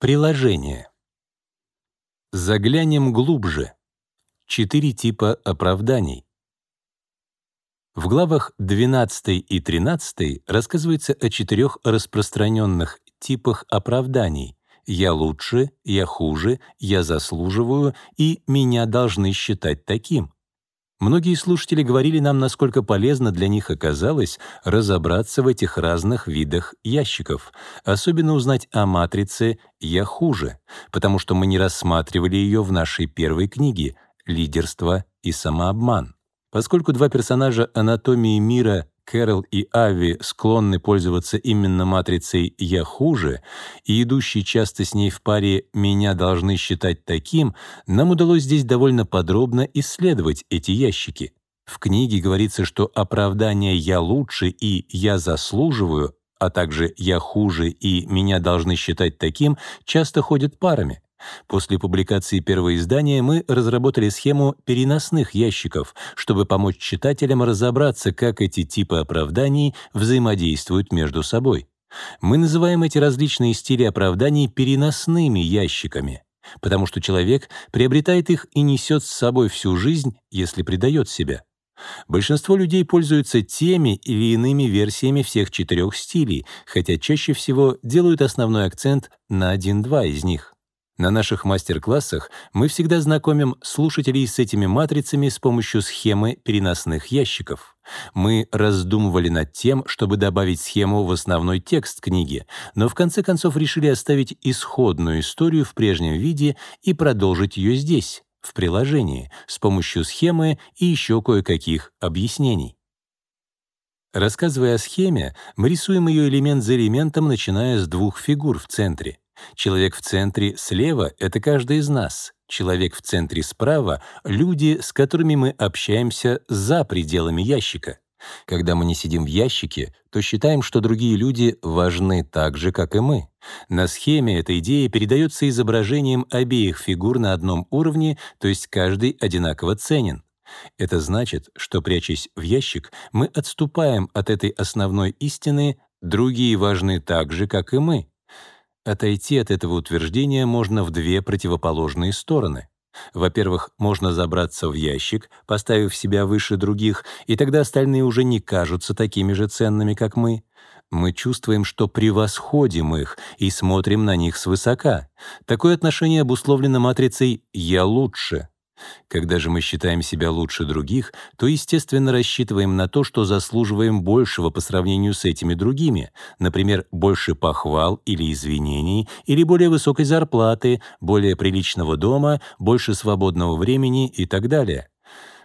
Приложение. Заглянем глубже. Четыре типа оправданий. В главах 12 и 13 рассказывается о четырех распространенных типах оправданий «я лучше», «я хуже», «я заслуживаю» и «меня должны считать таким». Многие слушатели говорили нам, насколько полезно для них оказалось разобраться в этих разных видах ящиков, особенно узнать о матрице «я хуже», потому что мы не рассматривали ее в нашей первой книге «Лидерство и самообман». Поскольку два персонажа анатомии мира Кэрол и Ави склонны пользоваться именно матрицей «я хуже», и идущие часто с ней в паре «меня должны считать таким», нам удалось здесь довольно подробно исследовать эти ящики. В книге говорится, что оправдания «я лучше» и «я заслуживаю», а также «я хуже» и «меня должны считать таким» часто ходят парами. После публикации первого издания мы разработали схему переносных ящиков, чтобы помочь читателям разобраться, как эти типы оправданий взаимодействуют между собой. Мы называем эти различные стили оправданий переносными ящиками, потому что человек приобретает их и несет с собой всю жизнь, если предает себя. Большинство людей пользуются теми или иными версиями всех четырех стилей, хотя чаще всего делают основной акцент на один-два из них. На наших мастер-классах мы всегда знакомим слушателей с этими матрицами с помощью схемы переносных ящиков. Мы раздумывали над тем, чтобы добавить схему в основной текст книги, но в конце концов решили оставить исходную историю в прежнем виде и продолжить ее здесь, в приложении, с помощью схемы и еще кое-каких объяснений. Рассказывая о схеме, мы рисуем ее элемент за элементом, начиная с двух фигур в центре. Человек в центре слева — это каждый из нас. Человек в центре справа — люди, с которыми мы общаемся за пределами ящика. Когда мы не сидим в ящике, то считаем, что другие люди важны так же, как и мы. На схеме эта идея передается изображением обеих фигур на одном уровне, то есть каждый одинаково ценен. Это значит, что, прячась в ящик, мы отступаем от этой основной истины «другие важны так же, как и мы». Отойти от этого утверждения можно в две противоположные стороны. Во-первых, можно забраться в ящик, поставив себя выше других, и тогда остальные уже не кажутся такими же ценными, как мы. Мы чувствуем, что превосходим их и смотрим на них свысока. Такое отношение обусловлено матрицей «я лучше». Когда же мы считаем себя лучше других, то, естественно, рассчитываем на то, что заслуживаем большего по сравнению с этими другими, например, больше похвал или извинений, или более высокой зарплаты, более приличного дома, больше свободного времени и так далее.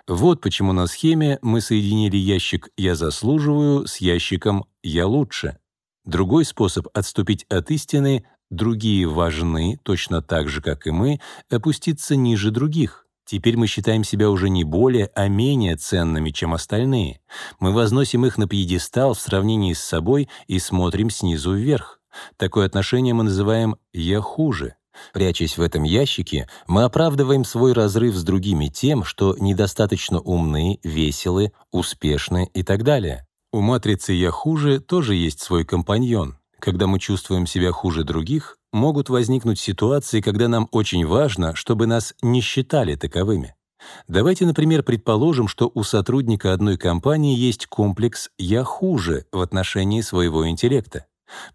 Вот почему на схеме мы соединили ящик «я заслуживаю» с ящиком «я лучше». Другой способ отступить от истины — другие важны, точно так же, как и мы, опуститься ниже других. Теперь мы считаем себя уже не более, а менее ценными, чем остальные. Мы возносим их на пьедестал в сравнении с собой и смотрим снизу вверх. Такое отношение мы называем «я хуже». Прячась в этом ящике, мы оправдываем свой разрыв с другими тем, что недостаточно умны, веселы, успешны и так далее. У матрицы «я хуже» тоже есть свой компаньон. Когда мы чувствуем себя хуже других, могут возникнуть ситуации, когда нам очень важно, чтобы нас не считали таковыми. Давайте, например, предположим, что у сотрудника одной компании есть комплекс «я хуже» в отношении своего интеллекта.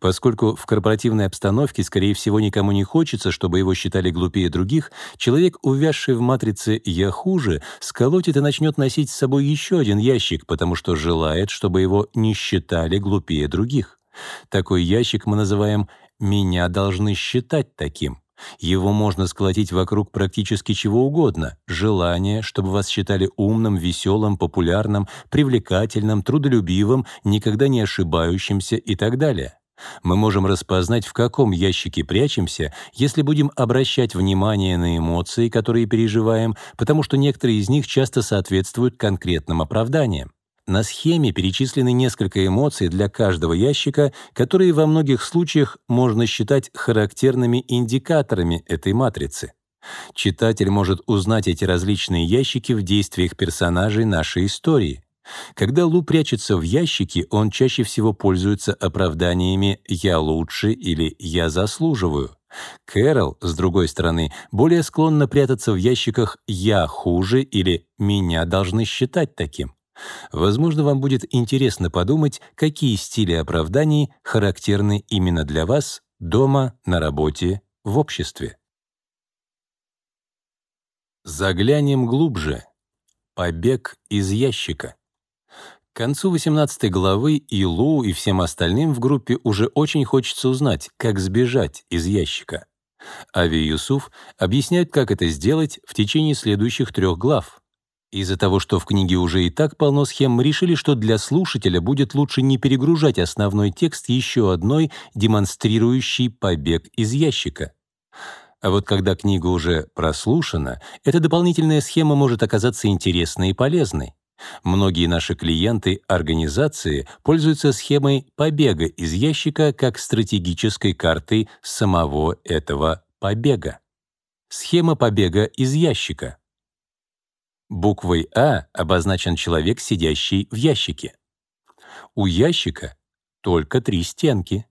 Поскольку в корпоративной обстановке, скорее всего, никому не хочется, чтобы его считали глупее других, человек, увязший в матрице «я хуже», сколотит и начнет носить с собой еще один ящик, потому что желает, чтобы его не считали глупее других. Такой ящик мы называем меня должны считать таким. Его можно сколотить вокруг практически чего угодно. Желание, чтобы вас считали умным, веселым, популярным, привлекательным, трудолюбивым, никогда не ошибающимся и так далее. Мы можем распознать, в каком ящике прячемся, если будем обращать внимание на эмоции, которые переживаем, потому что некоторые из них часто соответствуют конкретным оправданиям. На схеме перечислены несколько эмоций для каждого ящика, которые во многих случаях можно считать характерными индикаторами этой матрицы. Читатель может узнать эти различные ящики в действиях персонажей нашей истории. Когда Лу прячется в ящике, он чаще всего пользуется оправданиями «я лучше» или «я заслуживаю». Кэрол, с другой стороны, более склонна прятаться в ящиках «я хуже» или «меня должны считать таким». Возможно, вам будет интересно подумать, какие стили оправданий характерны именно для вас дома, на работе, в обществе. Заглянем глубже. Побег из ящика. К концу 18 главы и Лу, и всем остальным в группе уже очень хочется узнать, как сбежать из ящика. Ави и Юсуф объясняют, как это сделать в течение следующих трех глав. Из-за того, что в книге уже и так полно схем, решили, что для слушателя будет лучше не перегружать основной текст еще одной, демонстрирующей побег из ящика. А вот когда книга уже прослушана, эта дополнительная схема может оказаться интересной и полезной. Многие наши клиенты организации пользуются схемой побега из ящика как стратегической картой самого этого побега. Схема побега из ящика. Буквой А обозначен человек, сидящий в ящике. У ящика только три стенки.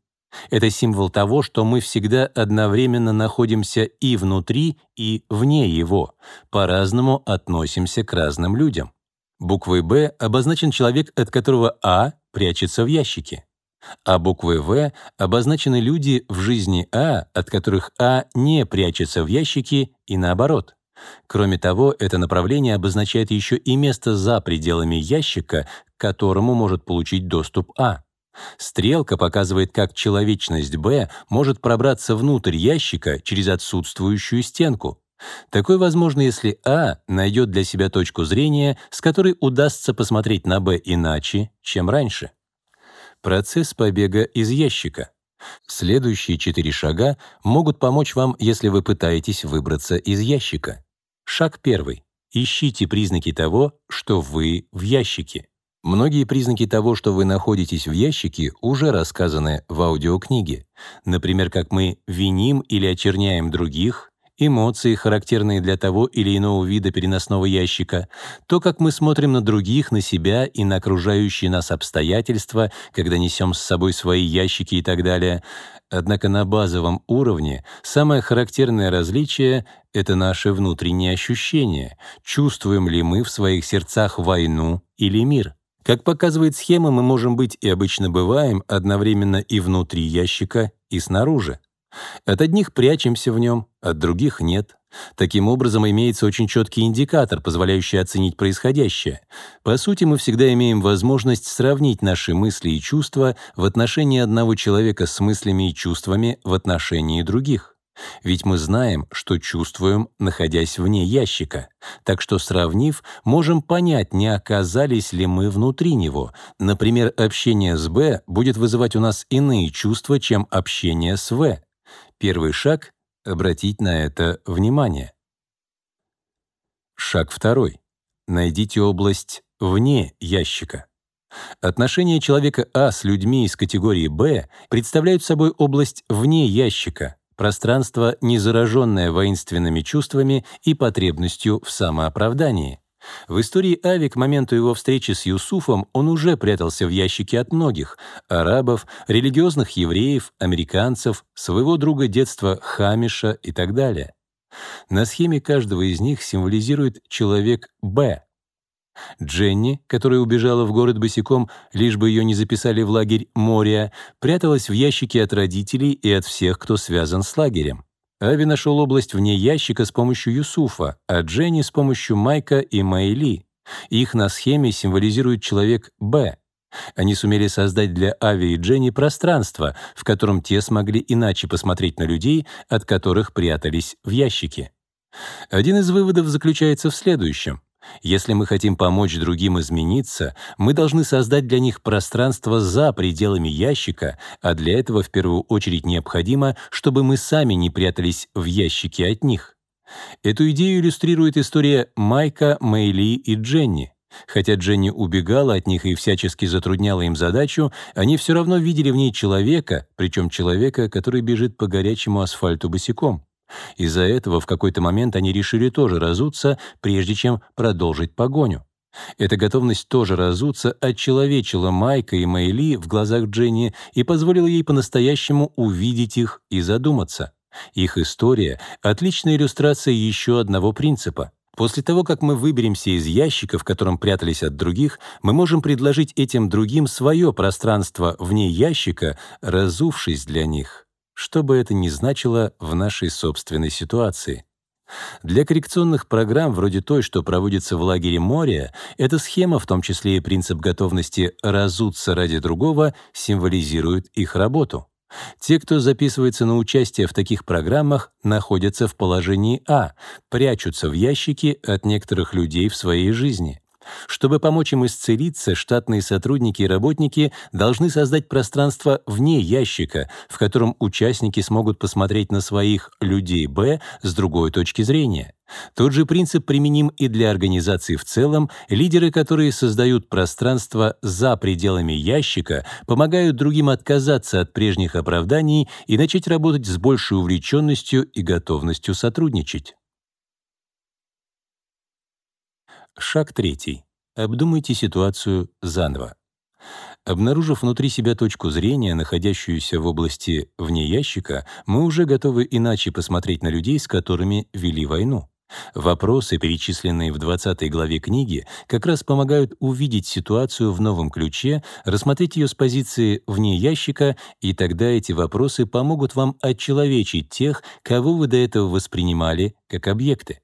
Это символ того, что мы всегда одновременно находимся и внутри, и вне его, по-разному относимся к разным людям. Буквой «Б» обозначен человек, от которого «А» прячется в ящике. А буквой «В» обозначены люди в жизни А, от которых А не прячется в ящике, и наоборот. Кроме того, это направление обозначает еще и место за пределами ящика, к которому может получить доступ А. Стрелка показывает, как человечность Б может пробраться внутрь ящика через отсутствующую стенку. Такое возможно, если А найдет для себя точку зрения, с которой удастся посмотреть на Б иначе, чем раньше. Процесс побега из ящика. Следующие четыре шага могут помочь вам, если вы пытаетесь выбраться из ящика. Шаг первый. Ищите признаки того, что вы в ящике. Многие признаки того, что вы находитесь в ящике, уже рассказаны в аудиокниге. Например, как мы виним или очерняем других, эмоции, характерные для того или иного вида переносного ящика, то, как мы смотрим на других, на себя и на окружающие нас обстоятельства, когда несем с собой свои ящики и так далее. Однако на базовом уровне самое характерное различие — это наши внутренние ощущения. Чувствуем ли мы в своих сердцах войну или мир? Как показывает схема, мы можем быть и обычно бываем одновременно и внутри ящика, и снаружи. От одних прячемся в нем, от других нет. Таким образом, имеется очень четкий индикатор, позволяющий оценить происходящее. По сути, мы всегда имеем возможность сравнить наши мысли и чувства в отношении одного человека с мыслями и чувствами в отношении других. Ведь мы знаем, что чувствуем, находясь вне ящика. Так что, сравнив, можем понять, не оказались ли мы внутри него. Например, общение с Б будет вызывать у нас иные чувства, чем общение с В. Первый шаг — обратить на это внимание. Шаг второй. Найдите область вне ящика. Отношения человека А с людьми из категории Б представляют собой область вне ящика, пространство, не зараженное воинственными чувствами и потребностью в самооправдании. В истории Ави к моменту его встречи с Юсуфом он уже прятался в ящике от многих — арабов, религиозных евреев, американцев, своего друга детства Хамиша и так далее. На схеме каждого из них символизирует человек «Б». Дженни, которая убежала в город босиком, лишь бы ее не записали в лагерь Мория, пряталась в ящике от родителей и от всех, кто связан с лагерем. Ави нашел область вне ящика с помощью Юсуфа, а Дженни — с помощью Майка и Майли. Их на схеме символизирует человек Б. Они сумели создать для Ави и Дженни пространство, в котором те смогли иначе посмотреть на людей, от которых прятались в ящике. Один из выводов заключается в следующем. Если мы хотим помочь другим измениться, мы должны создать для них пространство за пределами ящика, а для этого в первую очередь необходимо, чтобы мы сами не прятались в ящике от них. Эту идею иллюстрирует история Майка, Мэйли и Дженни. Хотя Дженни убегала от них и всячески затрудняла им задачу, они все равно видели в ней человека, причем человека, который бежит по горячему асфальту босиком. Из-за этого в какой-то момент они решили тоже разуться, прежде чем продолжить погоню. Эта готовность тоже разуться отчеловечила Майка и Мэйли в глазах Дженни и позволила ей по-настоящему увидеть их и задуматься. Их история — отличная иллюстрация еще одного принципа. После того, как мы выберемся из ящика, в котором прятались от других, мы можем предложить этим другим свое пространство вне ящика, разувшись для них, что бы это ни значило в нашей собственной ситуации. Для коррекционных программ, вроде той, что проводится в лагере моря, эта схема, в том числе и принцип готовности разуться ради другого, символизирует их работу. Те, кто записывается на участие в таких программах, находятся в положении А, прячутся в ящике от некоторых людей в своей жизни. Чтобы помочь им исцелиться, штатные сотрудники и работники должны создать пространство вне ящика, в котором участники смогут посмотреть на своих «людей Б» с другой точки зрения. Тот же принцип применим и для организации в целом, лидеры, которые создают пространство за пределами ящика, помогают другим отказаться от прежних оправданий и начать работать с большей увлеченностью и готовностью сотрудничать. Шаг третий. Обдумайте ситуацию заново. Обнаружив внутри себя точку зрения, находящуюся в области вне ящика, мы уже готовы иначе посмотреть на людей, с которыми вели войну. Вопросы, перечисленные в 20 главе книги, как раз помогают увидеть ситуацию в новом ключе, рассмотреть ее с позиции вне ящика, и тогда эти вопросы помогут вам отчеловечить тех, кого вы до этого воспринимали как объекты.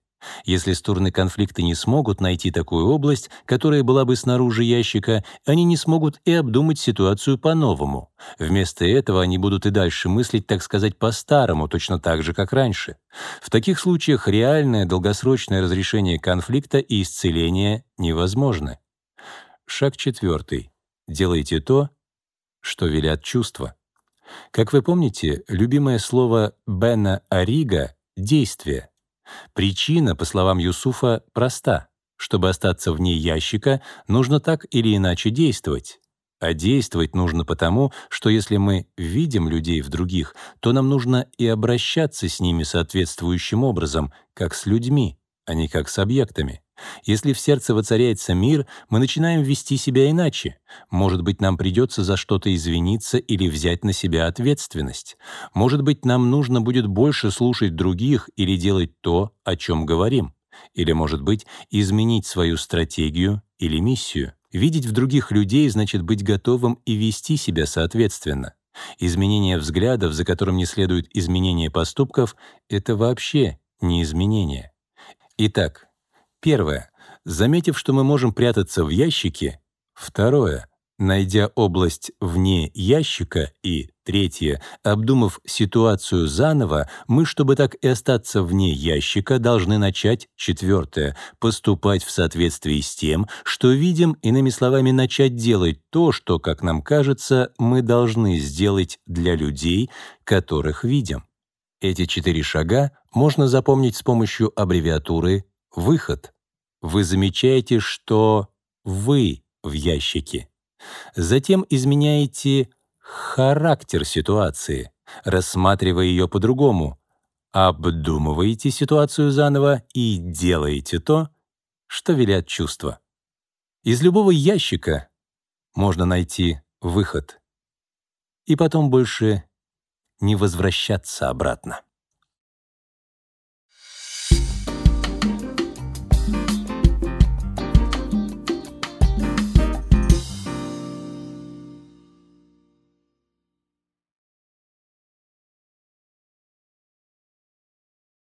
Если стороны конфликта не смогут найти такую область, которая была бы снаружи ящика, они не смогут и обдумать ситуацию по-новому. Вместо этого они будут и дальше мыслить, так сказать, по-старому, точно так же, как раньше. В таких случаях реальное долгосрочное разрешение конфликта и исцеление невозможны. Шаг четвертый. Делайте то, что велят чувства. Как вы помните, любимое слово Бена Арига — действие — Причина, по словам Юсуфа, проста. Чтобы остаться вне ящика, нужно так или иначе действовать. А действовать нужно потому, что если мы видим людей в других, то нам нужно и обращаться с ними соответствующим образом, как с людьми, а не как с объектами. Если в сердце воцаряется мир, мы начинаем вести себя иначе. Может быть, нам придется за что-то извиниться или взять на себя ответственность. Может быть, нам нужно будет больше слушать других или делать то, о чем говорим. Или, может быть, изменить свою стратегию или миссию. Видеть в других людей значит быть готовым и вести себя соответственно. Изменение взглядов, за которым не следует изменение поступков, — это вообще не изменение. Итак, Первое. Заметив, что мы можем прятаться в ящике. Второе. Найдя область вне ящика. И третье. Обдумав ситуацию заново, мы, чтобы так и остаться вне ящика, должны начать, четвертое, поступать в соответствии с тем, что видим, иными словами, начать делать то, что, как нам кажется, мы должны сделать для людей, которых видим. Эти четыре шага можно запомнить с помощью аббревиатуры «выход». Вы замечаете, что вы в ящике. Затем изменяете характер ситуации, рассматривая ее по-другому, обдумываете ситуацию заново и делаете то, что велят чувства. Из любого ящика можно найти выход. И потом больше не возвращаться обратно.